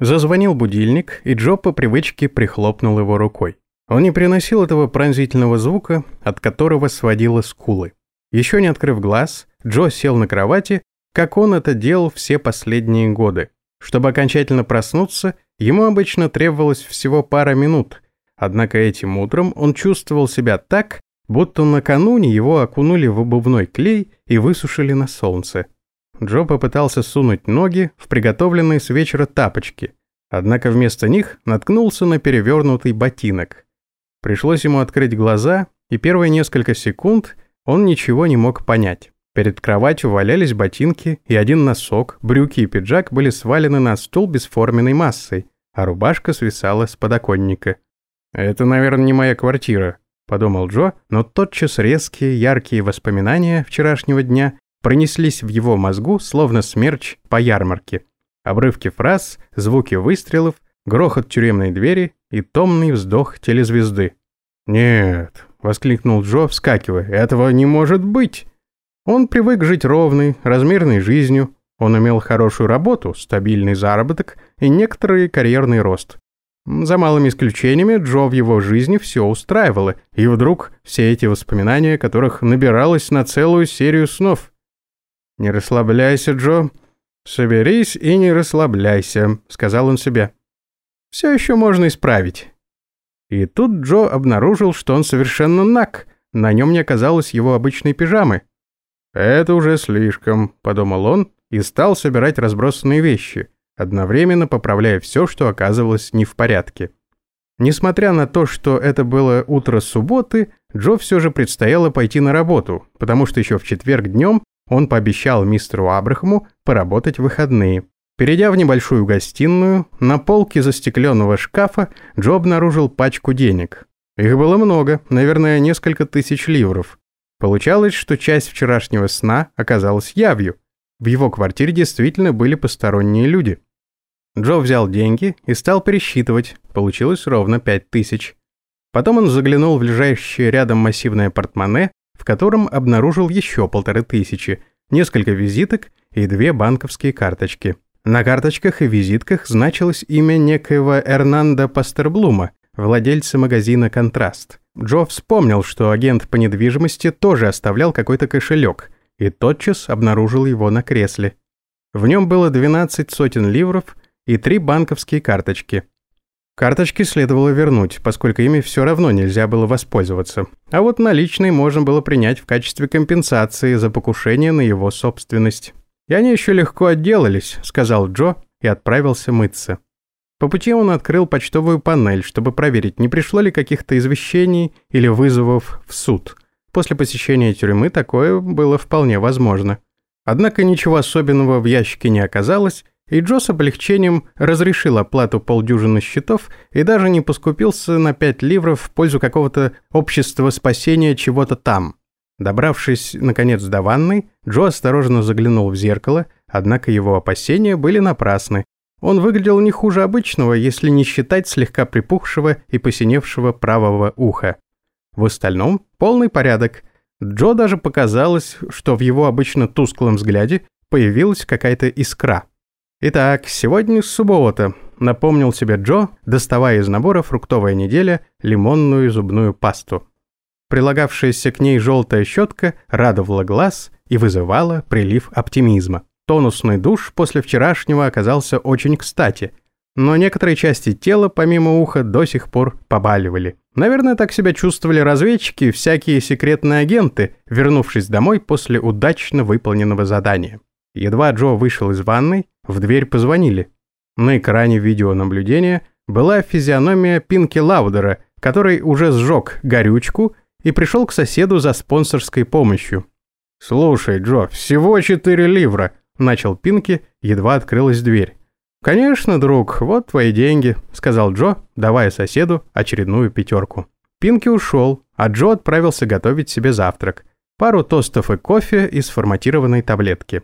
Зазвонил будильник, и Джо по привычке прихлопнул его рукой. Он не приносил этого пронзительного звука, от которого сводило скулы. Еще не открыв глаз, Джо сел на кровати, как он это делал все последние годы. Чтобы окончательно проснуться, ему обычно требовалось всего пара минут, однако этим утром он чувствовал себя так, будто накануне его окунули в обувной клей и высушили на солнце. Джо попытался сунуть ноги в приготовленные с вечера тапочки, однако вместо них наткнулся на перевернутый ботинок. Пришлось ему открыть глаза, и первые несколько секунд он ничего не мог понять. Перед кроватью валялись ботинки, и один носок, брюки и пиджак были свалены на стул бесформенной массой, а рубашка свисала с подоконника. «Это, наверное, не моя квартира», — подумал Джо, но тотчас резкие, яркие воспоминания вчерашнего дня пронеслись в его мозгу, словно смерч по ярмарке. Обрывки фраз, звуки выстрелов, грохот тюремной двери и томный вздох телезвезды. «Нет», — воскликнул Джо, вскакивая, — «этого не может быть!» Он привык жить ровной, размерной жизнью, он имел хорошую работу, стабильный заработок и некоторый карьерный рост. За малыми исключениями Джо в его жизни все устраивало, и вдруг все эти воспоминания, которых набиралось на целую серию снов. «Не расслабляйся, Джо. Соберись и не расслабляйся», — сказал он себе. «Все еще можно исправить». И тут Джо обнаружил, что он совершенно наг, на нем не оказалось его обычной пижамы. «Это уже слишком», — подумал он и стал собирать разбросанные вещи, одновременно поправляя все, что оказывалось не в порядке. Несмотря на то, что это было утро субботы, Джо все же предстояло пойти на работу, потому что еще в четверг днем он пообещал мистеру Абрахаму поработать в выходные. Перейдя в небольшую гостиную, на полке застекленного шкафа Джо обнаружил пачку денег. Их было много, наверное, несколько тысяч ливров. Получалось, что часть вчерашнего сна оказалась явью. В его квартире действительно были посторонние люди. Джо взял деньги и стал пересчитывать, получилось ровно пять тысяч. Потом он заглянул в лежащее рядом массивное портмоне в котором обнаружил еще полторы тысячи, несколько визиток и две банковские карточки. На карточках и визитках значилось имя некоего Эрнанда Пастерблума, владельца магазина «Контраст». Джо вспомнил, что агент по недвижимости тоже оставлял какой-то кошелек, и тотчас обнаружил его на кресле. В нем было 12 сотен ливров и три банковские карточки – Карточки следовало вернуть, поскольку ими все равно нельзя было воспользоваться. А вот наличные можно было принять в качестве компенсации за покушение на его собственность. «И они еще легко отделались», — сказал Джо и отправился мыться. По пути он открыл почтовую панель, чтобы проверить, не пришло ли каких-то извещений или вызовов в суд. После посещения тюрьмы такое было вполне возможно. Однако ничего особенного в ящике не оказалось, и Джо с облегчением разрешил оплату полдюжины счетов и даже не поскупился на 5 ливров в пользу какого-то общества спасения чего-то там. Добравшись, наконец, до ванной, Джо осторожно заглянул в зеркало, однако его опасения были напрасны. Он выглядел не хуже обычного, если не считать слегка припухшего и посиневшего правого уха. В остальном полный порядок. Джо даже показалось, что в его обычно тусклом взгляде появилась какая-то искра. «Итак, сегодня суббота», — напомнил себе Джо, доставая из набора «Фруктовая неделя» лимонную зубную пасту. Прилагавшаяся к ней желтая щетка радовала глаз и вызывала прилив оптимизма. Тонусный душ после вчерашнего оказался очень кстати, но некоторые части тела, помимо уха, до сих пор побаливали. Наверное, так себя чувствовали разведчики и всякие секретные агенты, вернувшись домой после удачно выполненного задания. Едва Джо вышел из ванной, в дверь позвонили. На экране видеонаблюдения была физиономия Пинки Лаудера, который уже сжег горючку и пришел к соседу за спонсорской помощью. «Слушай, Джо, всего 4 ливра», – начал Пинки, едва открылась дверь. «Конечно, друг, вот твои деньги», – сказал Джо, давая соседу очередную пятерку. Пинки ушел, а Джо отправился готовить себе завтрак. Пару тостов и кофе из форматированной таблетки.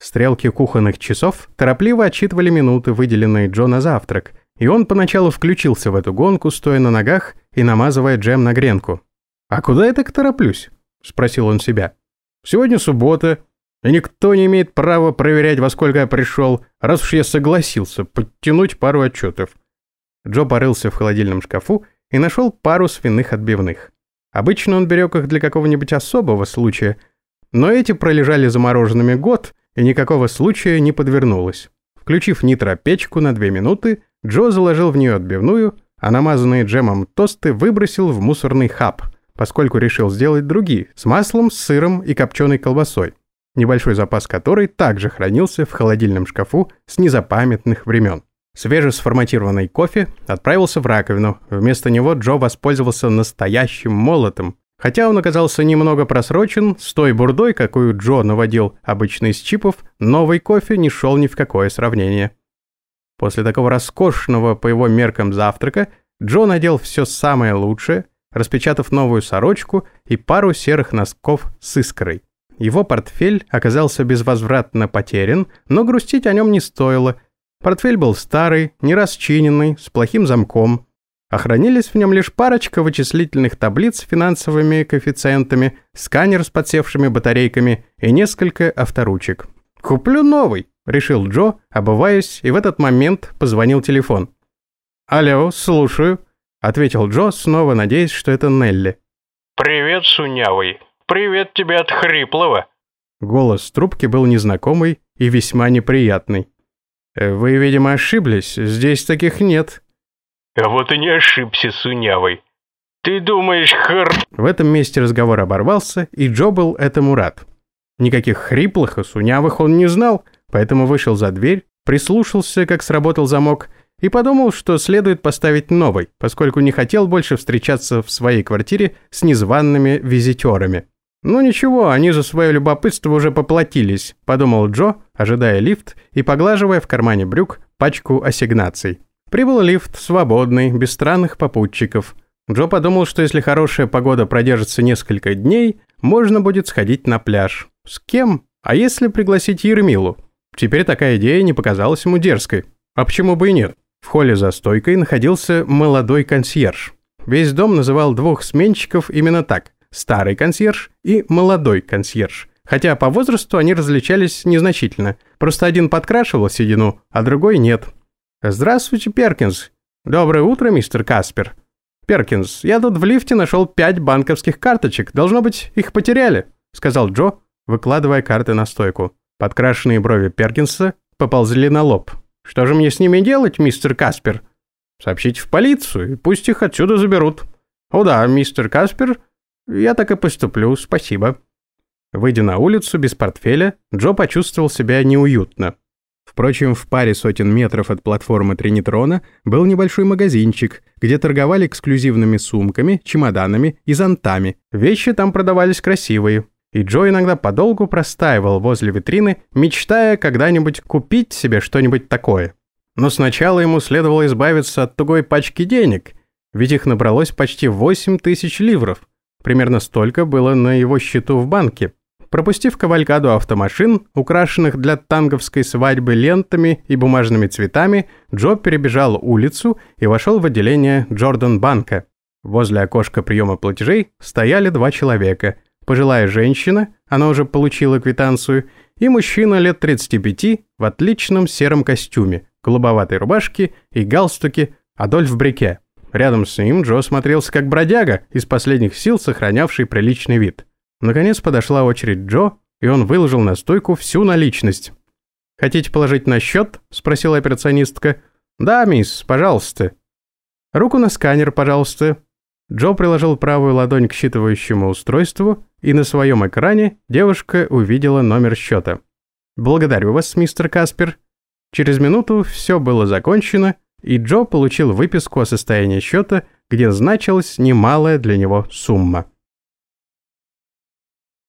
Стрелки кухонных часов торопливо отчитывали минуты, выделенные Джо на завтрак, и он поначалу включился в эту гонку, стоя на ногах и намазывая джем на гренку. «А куда я так тороплюсь?» – спросил он себя. «Сегодня суббота. И никто не имеет права проверять, во сколько я пришел, раз уж я согласился подтянуть пару отчетов. Джо порылся в холодильном шкафу и нашел пару свиных отбивных. Обычно он берег их для какого-нибудь особого случая, но эти пролежали замороженными год, и никакого случая не подвернулось. Включив нитропечку на две минуты, Джо заложил в нее отбивную, а намазанные джемом тосты выбросил в мусорный хаб, поскольку решил сделать другие, с маслом, с сыром и копченой колбасой, небольшой запас которой также хранился в холодильном шкафу с незапамятных времен. Свежесформатированный кофе отправился в раковину, вместо него Джо воспользовался настоящим молотом, хотя он оказался немного просрочен, с той бурдой, какую Джо наводил обычно из чипов, новый кофе не шел ни в какое сравнение. После такого роскошного по его меркам завтрака Джо надел все самое лучшее, распечатав новую сорочку и пару серых носков с искрой. Его портфель оказался безвозвратно потерян, но грустить о нем не стоило – Портфель был старый, не расчиненный, с плохим замком. Охранились в нем лишь парочка вычислительных таблиц с финансовыми коэффициентами, сканер с подсевшими батарейками и несколько авторучек. «Куплю новый», — решил Джо, обуваясь, и в этот момент позвонил телефон. «Алло, слушаю», — ответил Джо, снова надеясь, что это Нелли. «Привет, Сунявый. Привет тебе от Хриплого». Голос трубки был незнакомый и весьма неприятный. «Вы, видимо, ошиблись. Здесь таких нет». «А вот и не ошибся, Сунявый. Ты думаешь, хр...» В этом месте разговор оборвался, и Джо был этому рад. Никаких хриплых и сунявых он не знал, поэтому вышел за дверь, прислушался, как сработал замок, и подумал, что следует поставить новый, поскольку не хотел больше встречаться в своей квартире с незваными визитерами. «Ну ничего, они за свое любопытство уже поплатились», – подумал Джо, ожидая лифт и поглаживая в кармане брюк пачку ассигнаций. Прибыл лифт, свободный, без странных попутчиков. Джо подумал, что если хорошая погода продержится несколько дней, можно будет сходить на пляж. С кем? А если пригласить Ермилу? Теперь такая идея не показалась ему дерзкой. А почему бы и нет? В холле за стойкой находился молодой консьерж. Весь дом называл двух сменщиков именно так – старый консьерж и молодой консьерж. Хотя по возрасту они различались незначительно. Просто один подкрашивал седину, а другой нет. «Здравствуйте, Перкинс». «Доброе утро, мистер Каспер». «Перкинс, я тут в лифте нашел пять банковских карточек. Должно быть, их потеряли», — сказал Джо, выкладывая карты на стойку. Подкрашенные брови Перкинса поползли на лоб. «Что же мне с ними делать, мистер Каспер?» «Сообщите в полицию, и пусть их отсюда заберут». «О да, мистер Каспер, «Я так и поступлю, спасибо». Выйдя на улицу без портфеля, Джо почувствовал себя неуютно. Впрочем, в паре сотен метров от платформы Тринитрона был небольшой магазинчик, где торговали эксклюзивными сумками, чемоданами и зонтами. Вещи там продавались красивые. И Джо иногда подолгу простаивал возле витрины, мечтая когда-нибудь купить себе что-нибудь такое. Но сначала ему следовало избавиться от тугой пачки денег, ведь их набралось почти 8 тысяч ливров. Примерно столько было на его счету в банке. Пропустив кавалькаду автомашин, украшенных для танговской свадьбы лентами и бумажными цветами, Джо перебежал улицу и вошел в отделение Джордан Банка. Возле окошка приема платежей стояли два человека. Пожилая женщина, она уже получила квитанцию, и мужчина лет 35 в отличном сером костюме, голубоватой рубашке и галстуке Адольф Брике. Рядом с ним Джо смотрелся как бродяга, из последних сил сохранявший приличный вид. Наконец подошла очередь Джо, и он выложил на стойку всю наличность. «Хотите положить на счет?» – спросила операционистка. «Да, мисс, пожалуйста». «Руку на сканер, пожалуйста». Джо приложил правую ладонь к считывающему устройству, и на своем экране девушка увидела номер счета. «Благодарю вас, мистер Каспер». Через минуту все было закончено, и Джо получил выписку о состоянии счета, где значилась немалая для него сумма.